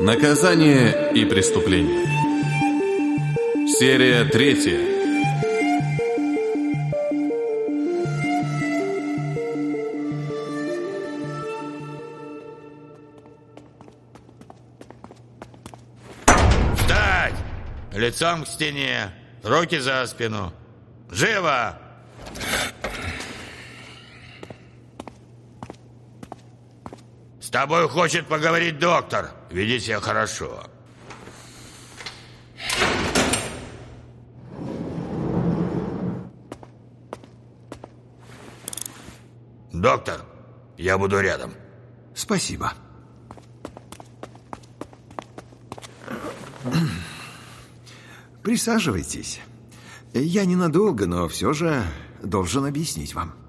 Наказание и преступление. Серия третья. Встать! Лицом к стене, руки за спину. Живо! Тобой хочет поговорить доктор. Веди себя хорошо. Доктор, я буду рядом. Спасибо. Присаживайтесь. Я ненадолго, но все же должен объяснить вам.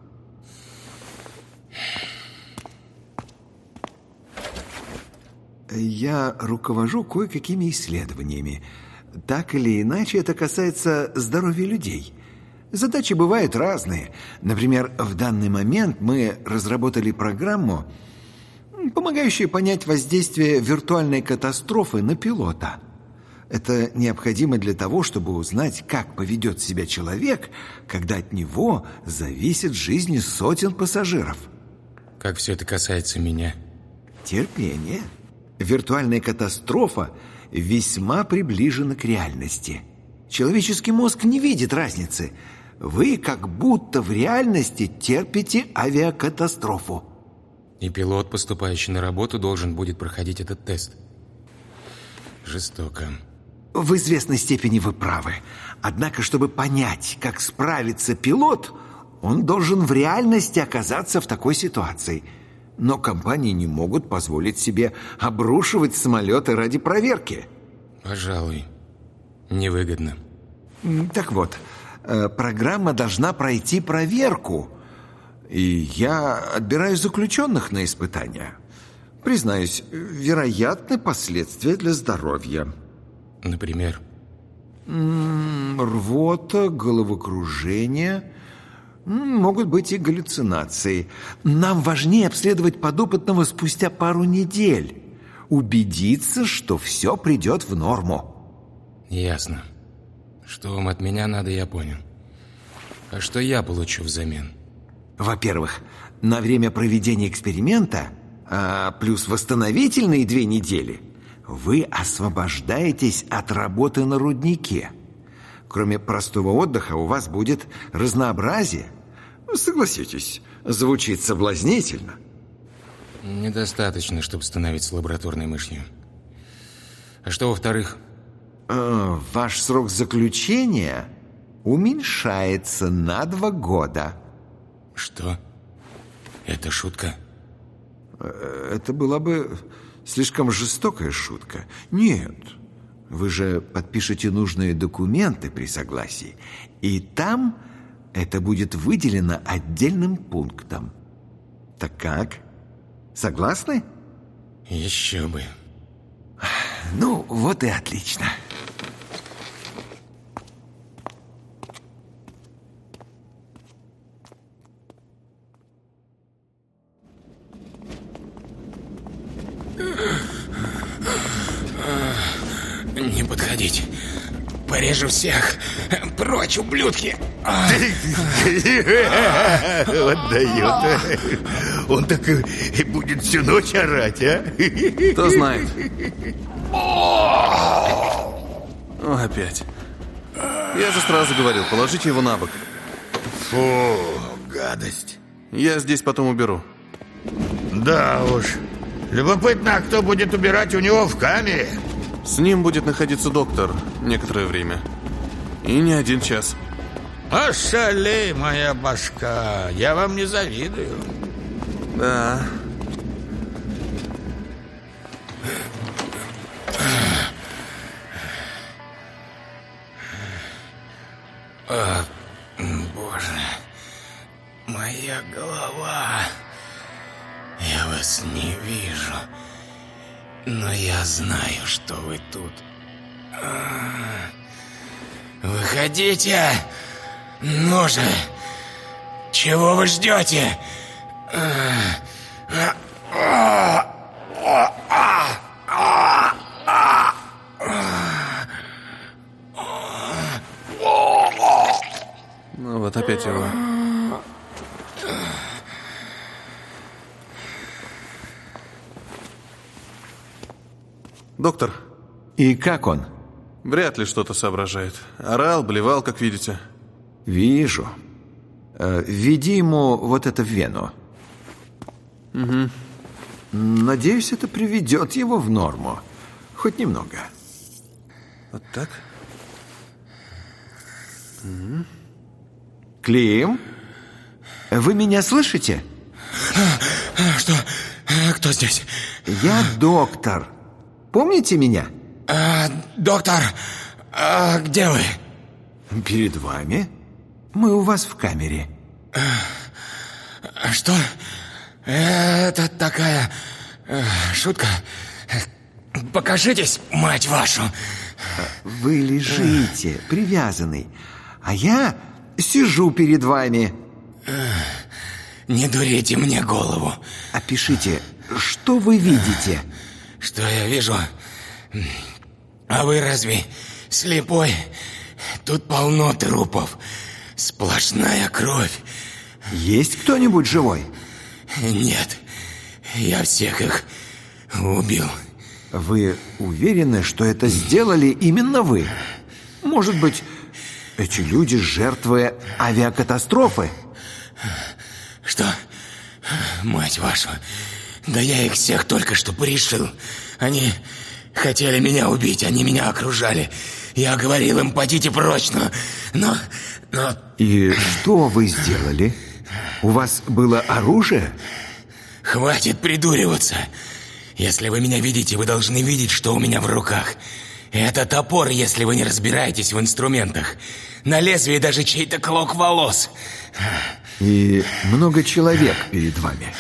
Я руковожу кое-какими исследованиями. Так или иначе, это касается здоровья людей. Задачи бывают разные. Например, в данный момент мы разработали программу, помогающую понять воздействие виртуальной катастрофы на пилота. Это необходимо для того, чтобы узнать, как поведет себя человек, когда от него зависит жизнь сотен пассажиров. Как все это касается меня? Терпение. Виртуальная катастрофа весьма приближена к реальности. Человеческий мозг не видит разницы. Вы как будто в реальности терпите авиакатастрофу. И пилот, поступающий на работу, должен будет проходить этот тест. Жестоко. В известной степени вы правы. Однако, чтобы понять, как справится пилот, он должен в реальности оказаться в такой ситуации. Но компании не могут позволить себе обрушивать самолеты ради проверки. Пожалуй, невыгодно. Так вот, э, программа должна пройти проверку. И я отбираю заключенных на испытания. Признаюсь, вероятны последствия для здоровья. Например? Рвота, головокружение, могут быть и галлюцинации. Нам важнее обследовать подопытного спустя пару недель. Убедиться, что все придет в норму. Ясно. Что вам от меня надо, я понял. А что я получу взамен? Во-первых, на время проведения эксперимента, а плюс восстановительные две недели, вы освобождаетесь от работы на руднике. Кроме простого отдыха у вас будет разнообразие. Согласитесь, звучит соблазнительно. Недостаточно, чтобы становиться лабораторной мышью. А что во-вторых? Э, Ваш срок заключения уменьшается на два года. Что? Это шутка? Э, Это была бы слишком жестокая шутка. Нет, вы же подпишете нужные документы при согласии, и там это будет выделено отдельным пунктом. Так как? Согласны? Еще бы. Ну, вот и отлично. Не подходить. Порежу всех. Прочь, ублюдки. Вот дает. Он так и будет всю ночь орать, а? Кто знает. Опять. Я же сразу говорил, положите его на бок. Фу, гадость. Я здесь потом уберу. Да уж. Любопытно, а кто будет убирать у него в камере? С ним будет находиться доктор некоторое время. И не один час. Ошалей, моя башка. Я вам не завидую. Да. А, боже, моя голова. Я вас не вижу, но я знаю, что вы тут. А, Выходите! Ну же! Чего вы ждете? Ну вот опять его. Доктор, И как он? вряд ли что-то соображает. Орал, блевал, как видите. Вижу. Э, введи ему вот это в вену. Угу. Надеюсь, это приведет его в норму. Хоть немного. Вот так? Клим? Вы меня слышите? Что? Кто здесь? Я доктор. Помните меня? А, доктор, а где вы? Перед вами. Мы у вас в камере. А Что? Это такая э, шутка. Покажитесь, мать вашу. Вы лежите, привязанный, а я сижу перед вами. Не дурите мне голову. Опишите, что вы видите? Что я вижу? А вы разве слепой? Тут полно трупов. Сплошная кровь. Есть кто-нибудь живой? Нет, я всех их убил. Вы уверены, что это сделали именно вы? Может быть, эти люди жертвы авиакатастрофы? Что? Мать вашу, да я их всех только что порешил. Они хотели меня убить, они меня окружали. Я говорил им, пойдите прочь, но... Но... И что вы сделали? У вас было оружие? хватит придуриваться. Если вы меня видите, вы должны видеть, что у меня в руках. Это топор, если вы не разбираетесь в инструментах. На лезвии даже чей-то клок волос. И много человек перед вами.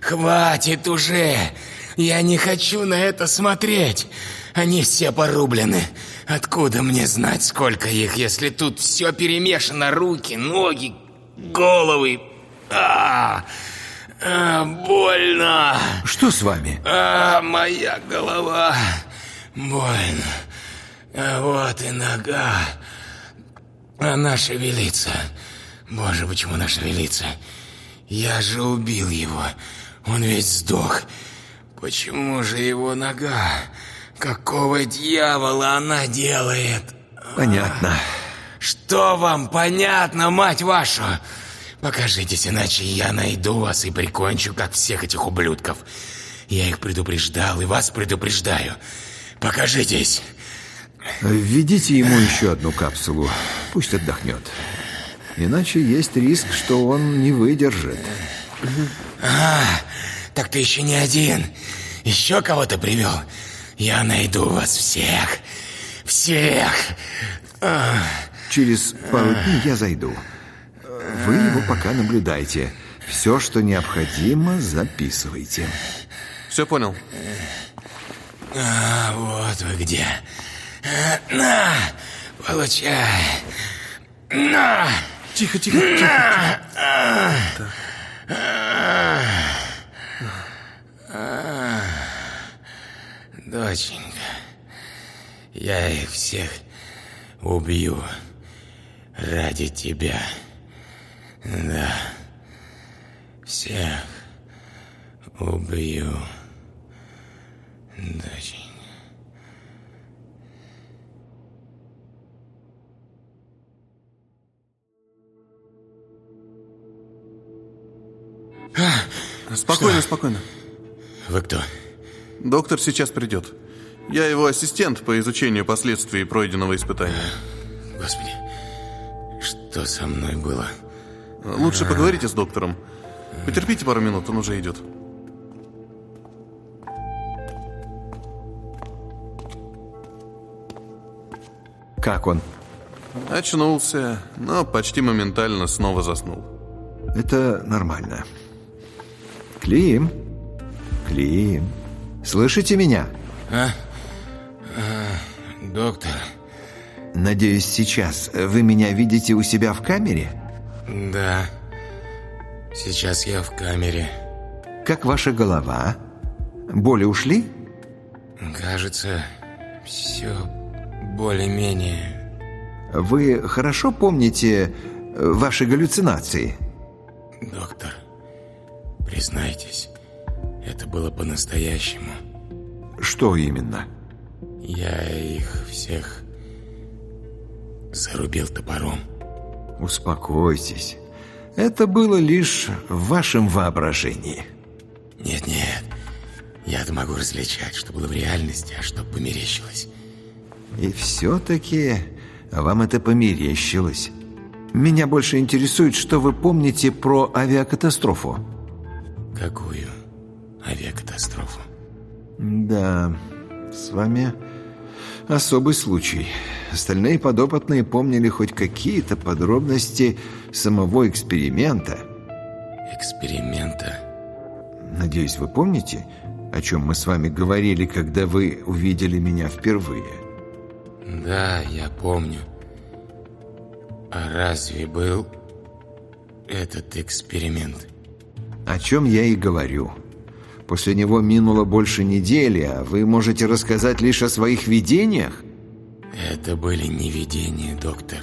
Хватит уже! Я не хочу на это смотреть. Они все порублены. Откуда мне знать, сколько их, если тут все перемешано? Руки, ноги, головы. А, а, больно. Что с вами? А, моя голова. Больно. А вот и нога. Она шевелится. Боже, почему она шевелится? Я же убил его. Он весь сдох. Почему же его нога? Какого дьявола она делает? Понятно. Что вам понятно, мать вашу? Покажитесь, иначе я найду вас и прикончу, как всех этих ублюдков. Я их предупреждал и вас предупреждаю. Покажитесь. Введите ему еще одну капсулу. Пусть отдохнет. Иначе есть риск, что он не выдержит. А, так ты еще не один. Еще кого-то привел. Я найду вас всех. Всех. А, Через пару дней я зайду. Вы его пока наблюдайте. Все, что необходимо, записывайте. Все понял. а, вот вы где. А, На, получай. На. Тихо, тихо, тихо. Доченька, я их всех убью ради тебя. Да, всех убью, доченька. Спокойно, спокойно. Вы кто? Доктор сейчас придет. Я его ассистент по изучению последствий пройденного испытания. Господи, что со мной было? Лучше поговорите с доктором. Потерпите пару минут, он уже идет. Как он? Очнулся, но почти моментально снова заснул. Это нормально. Клим? Клим? Слышите меня? Доктор, Надеюсь, сейчас вы меня видите у себя в камере? да, Сейчас я в камере. Как ваша голова? Боли ушли? Кажется, все более-менее. Вы хорошо помните э, ваши галлюцинации? Доктор, признайтесь, это было по-настоящему. Что именно? Я их всех зарубил топором. Успокойтесь. Это было лишь в вашем воображении. Нет-нет, я-то могу различать, что было в реальности, а что померещилось. И все-таки вам это померещилось. Меня больше интересует, что вы помните про авиакатастрофу. Какую авиакатастрофу? Да, с вами особый случай. Остальные подопытные помнили хоть какие-то подробности самого эксперимента. Эксперимента? Надеюсь, вы помните, о чем мы с вами говорили, когда вы увидели меня впервые? Да, я помню. А разве был этот эксперимент? О чем я и говорю. После него минуло больше недели, а вы можете рассказать лишь о своих видениях? Это были не видения, доктор.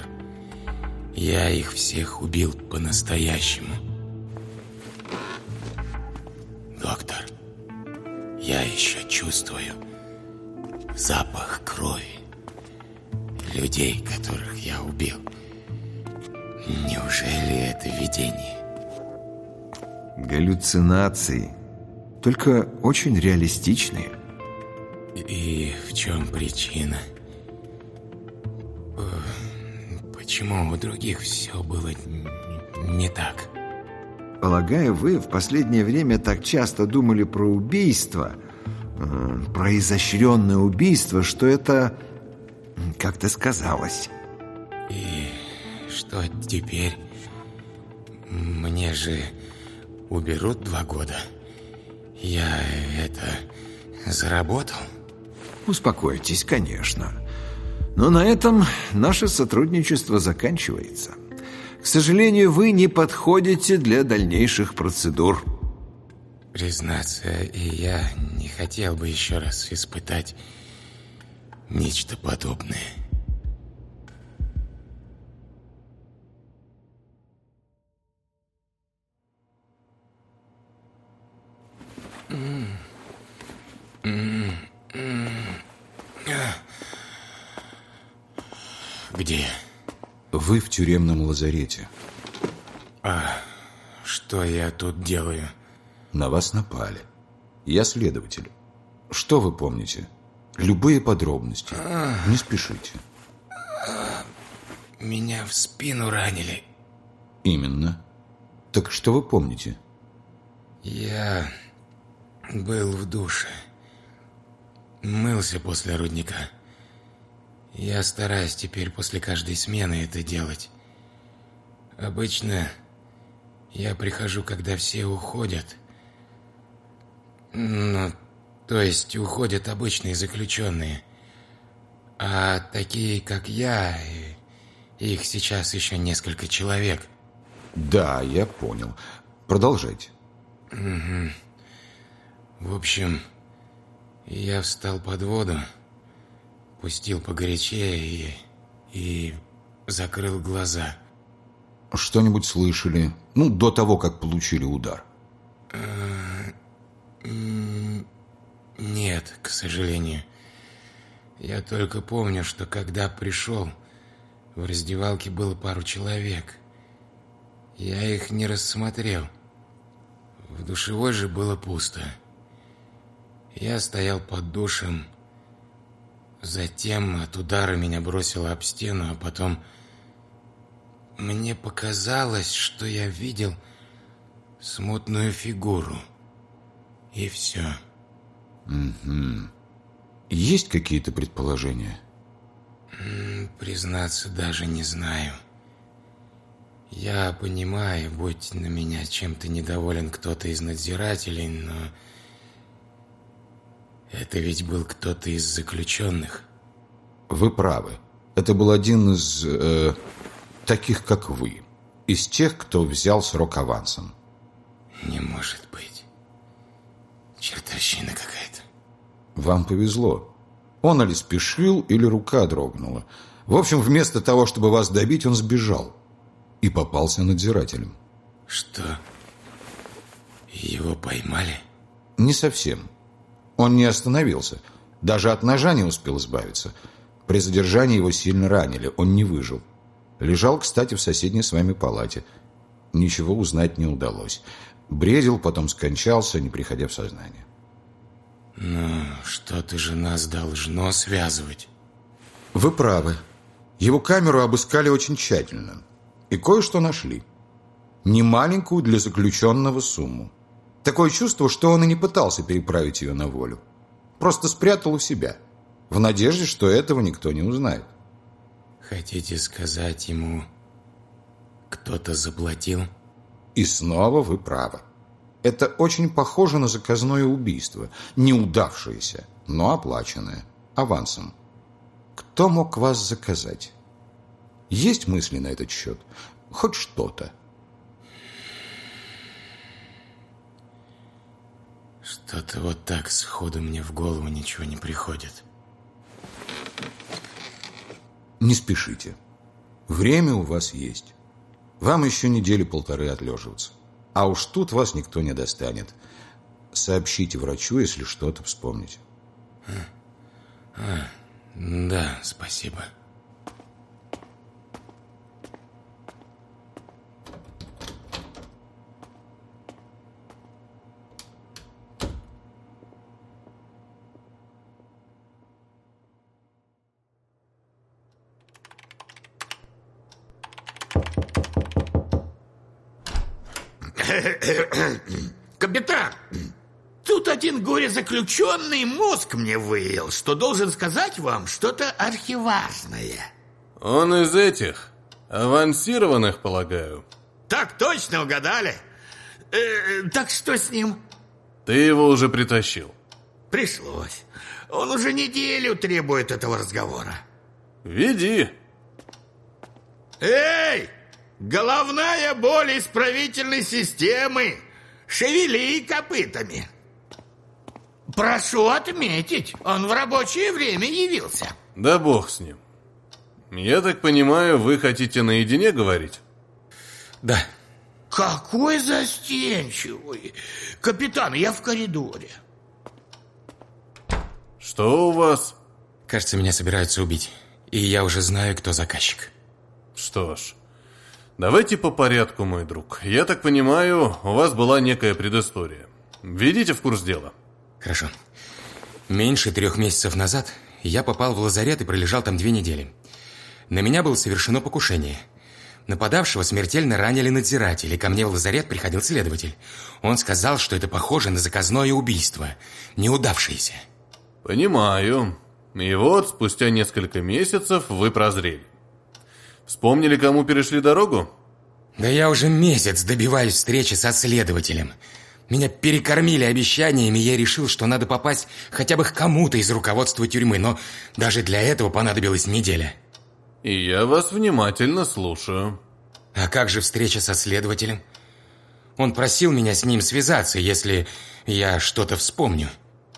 Я их всех убил по-настоящему. Доктор, я еще чувствую запах крови людей, которых я убил. Неужели это видение? Галлюцинации. Только очень реалистичные. И в чем причина? Э, почему у других все было не так? Полагаю, вы в последнее время так часто думали про убийство, э, про изощренное убийство, что это как-то сказалось. И что теперь? Мне же уберут два года. Я это заработал? Успокойтесь, конечно. Но на этом наше сотрудничество заканчивается. К сожалению, вы не подходите для дальнейших процедур. Признаться, и я не хотел бы еще раз испытать нечто подобное. Где? Вы в тюремном лазарете. А что я тут делаю? На вас напали. Я следователь. Что вы помните? Любые подробности. Не спешите. Меня в спину ранили. Именно. Так что вы помните? Я был в душе. Мылся после рудника. Я стараюсь теперь после каждой смены это делать. Обычно я прихожу, когда все уходят. Ну, то есть уходят обычные заключенные. А такие, как я, их сейчас еще несколько человек. Да, я понял. Продолжайте. Угу. В общем, я встал под воду, пустил погорячее и... и закрыл глаза. Что-нибудь слышали? Ну, до того, как получили удар. Нет, к сожалению. Я только помню, что когда пришел, в раздевалке было пару человек. Я их не рассмотрел. В душевой же было пусто. Я стоял под душем. Затем от удара меня бросило об стену, а потом... Мне показалось, что я видел смутную фигуру. И все. Угу. Есть какие-то предположения? Признаться, даже не знаю. Я понимаю, будь на меня чем-то недоволен кто-то из надзирателей, но... Это ведь был кто-то из заключенных. Вы правы. Это был один из... Э, таких, как вы. Из тех, кто взял срок авансом. Не может быть. Чертовщина какая-то. Вам повезло. Он или спешил, или рука дрогнула. В общем, вместо того, чтобы вас добить, он сбежал. И попался надзирателем. Что? Его поймали? Не совсем. Он не остановился. Даже от ножа не успел избавиться. При задержании его сильно ранили. Он не выжил. Лежал, кстати, в соседней с вами палате. Ничего узнать не удалось. Бредил, потом скончался, не приходя в сознание. Ну, что-то же нас должно связывать. Вы правы. Его камеру обыскали очень тщательно. И кое-что нашли. Немаленькую для заключенного сумму. Такое чувство, что он и не пытался переправить ее на волю. Просто спрятал у себя. В надежде, что этого никто не узнает. Хотите сказать ему, кто-то заплатил? И снова вы правы. Это очень похоже на заказное убийство. Неудавшееся, но оплаченное. Авансом. Кто мог вас заказать? Есть мысли на этот счет? Хоть что-то? Что-то вот так сходу мне в голову ничего не приходит. Не спешите. Время у вас есть. Вам еще недели полторы отлеживаться. А уж тут вас никто не достанет. Сообщите врачу, если что-то вспомните. А, да, спасибо. Капитан, тут один горе-заключенный мозг мне выел, что должен сказать вам что-то архиважное. Он из этих, авансированных, полагаю. Так точно угадали. Э, так что с ним? Ты его уже притащил. Пришлось. Он уже неделю требует этого разговора. Веди. Эй! Головная боль исправительной системы! Шевели копытами! Прошу отметить, он в рабочее время явился. Да бог с ним. Я так понимаю, вы хотите наедине говорить? Да. Какой застенчивый. Капитан, я в коридоре. Что у вас? Кажется, меня собираются убить. И я уже знаю, кто заказчик. Что ж, давайте по порядку, мой друг. Я так понимаю, у вас была некая предыстория. Введите в курс дела. Хорошо. Меньше трех месяцев назад я попал в лазарет и пролежал там две недели. На меня было совершено покушение. Нападавшего смертельно ранили надзиратели. Ко мне в лазарет приходил следователь. Он сказал, что это похоже на заказное убийство. Неудавшееся. Понимаю. И вот, спустя несколько месяцев вы прозрели. Вспомнили, кому перешли дорогу? Да я уже месяц добиваюсь встречи со следователем. Меня перекормили обещаниями, и я решил, что надо попасть хотя бы к кому-то из руководства тюрьмы, но даже для этого понадобилась неделя. И я вас внимательно слушаю. А как же встреча со следователем? Он просил меня с ним связаться, если я что-то вспомню.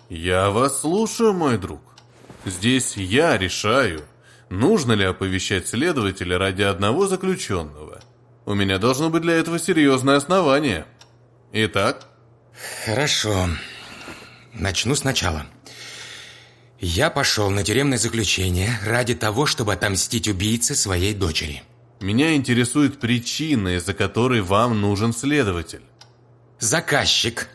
Я вас слушаю, мой друг. Здесь я решаю, нужно ли оповещать следователя ради одного заключенного. У меня должно быть для этого серьезное основание. Итак? Хорошо. Начну сначала. Я пошел на тюремное заключение ради того, чтобы отомстить убийце своей дочери. Меня интересует причина, из-за которой вам нужен следователь. Заказчик.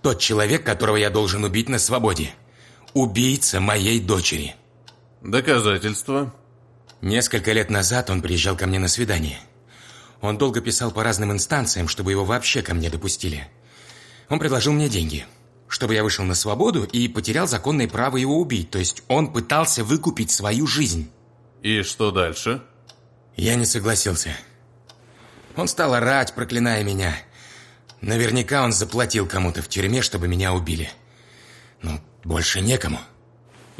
Тот человек, которого я должен убить на свободе. Убийца моей дочери. Доказательства? Несколько лет назад он приезжал ко мне на свидание. Он долго писал по разным инстанциям, чтобы его вообще ко мне допустили. Он предложил мне деньги, чтобы я вышел на свободу и потерял законное право его убить. То есть он пытался выкупить свою жизнь. И что дальше? Я не согласился. Он стал орать, проклиная меня. Наверняка он заплатил кому-то в тюрьме, чтобы меня убили. Ну, больше некому.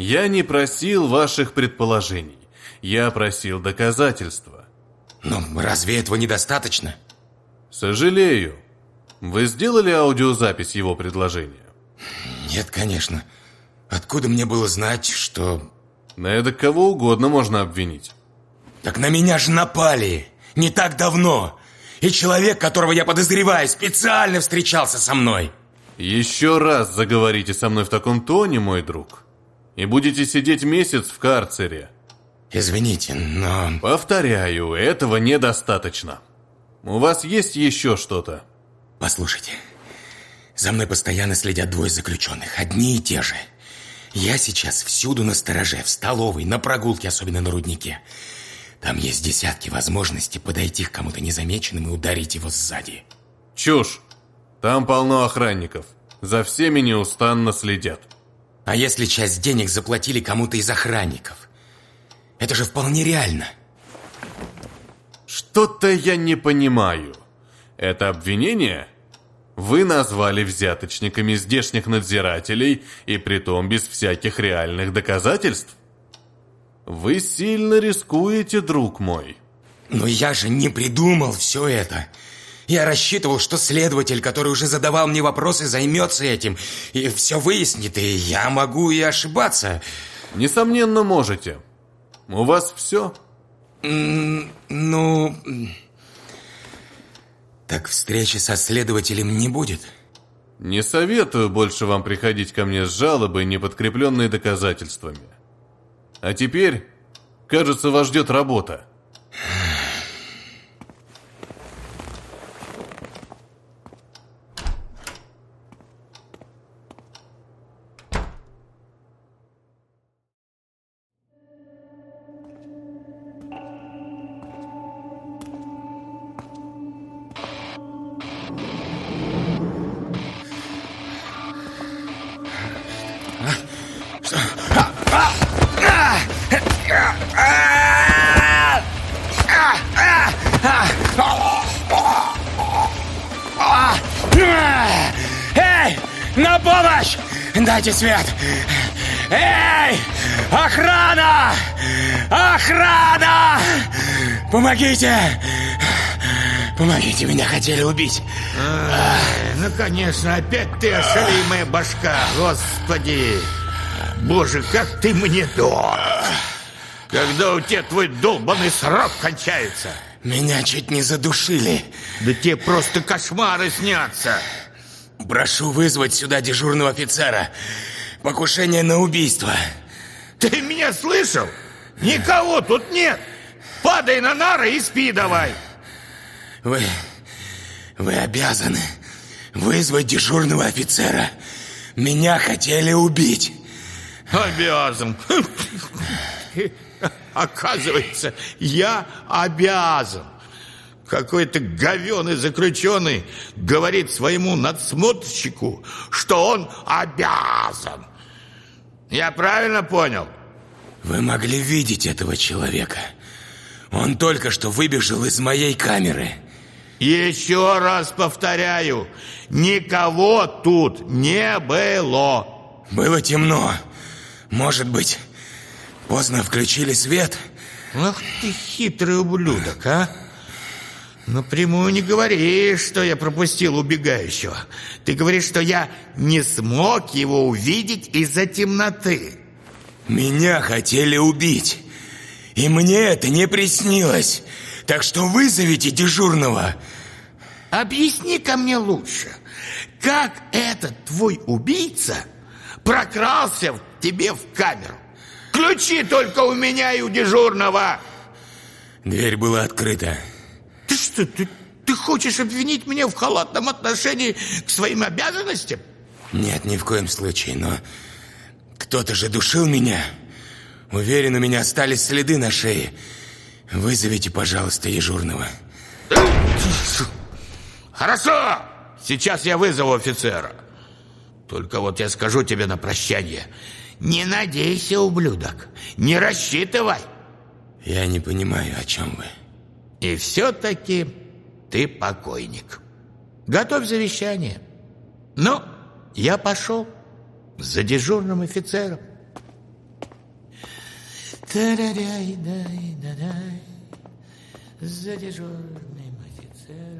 Я не просил ваших предположений. Я просил доказательства. Но разве этого недостаточно? Сожалею. Вы сделали аудиозапись его предложения? Нет, конечно. Откуда мне было знать, что... На это кого угодно можно обвинить. Так на меня же напали. Не так давно. И человек, которого я подозреваю, специально встречался со мной. Еще раз заговорите со мной в таком тоне, мой друг, и будете сидеть месяц в карцере. Извините, но... Повторяю, этого недостаточно. У вас есть еще что-то? Послушайте, за мной постоянно следят двое заключенных, одни и те же. Я сейчас всюду на стороже, в столовой, на прогулке, особенно на руднике. Там есть десятки возможностей подойти к кому-то незамеченным и ударить его сзади. Чушь. Там полно охранников. За всеми неустанно следят. А если часть денег заплатили кому-то из охранников? Это же вполне реально. Что-то я не понимаю. Это обвинение? Вы назвали взяточниками здешних надзирателей, и притом без всяких реальных доказательств? Вы сильно рискуете, друг мой. Но я же не придумал все это. Я рассчитывал, что следователь, который уже задавал мне вопросы, займется этим и все выяснит, и я могу и ошибаться. Несомненно, можете. У вас все? Ну... Так встречи со следователем не будет? Не советую больше вам приходить ко мне с жалобой, не подкрепленной доказательствами. А теперь, кажется, вас ждет работа. Эй, на помощь! Дайте свет! Эй, охрана! Охрана! Помогите! Помогите, меня хотели убить. Ну, конечно, опять ты ошалимая башка, господи. Боже, как ты мне дорог. Когда у тебя твой долбанный срок кончается? Меня чуть не задушили. Да тебе просто кошмары снятся. Прошу вызвать сюда дежурного офицера. Покушение на убийство. Ты меня слышал? Никого тут нет. Падай на нары и спи давай. Вы... Вы обязаны вызвать дежурного офицера. Меня хотели убить. Обязан. Оказывается, я обязан. Какой-то говеный заключенный говорит своему надсмотрщику, что он обязан. Я правильно понял? Вы могли видеть этого человека. Он только что выбежал из моей камеры. Еще раз повторяю, никого тут не было. Было темно. Может быть, поздно включили свет? Ах ты хитрый ублюдок, а! Напрямую не говори, что я пропустил убегающего. Ты говоришь, что я не смог его увидеть из-за темноты. Меня хотели убить. И мне это не приснилось. Так что вызовите дежурного. Объясни ко мне лучше, как этот твой убийца прокрался тебе в камеру? Ключи только у меня и у дежурного. Дверь была открыта. Ты что, ты, ты хочешь обвинить меня в халатном отношении к своим обязанностям? Нет, ни в коем случае, но кто-то же душил меня. Уверен, у меня остались следы на шее. Вызовите, пожалуйста, дежурного. Хорошо, сейчас я вызову офицера. Только вот я скажу тебе на прощание. Не надейся, ублюдок, не рассчитывай. Я не понимаю, о чем вы. И все-таки ты покойник. Готовь завещание. Ну, я пошел за дежурным офицером. За дежурным офицером.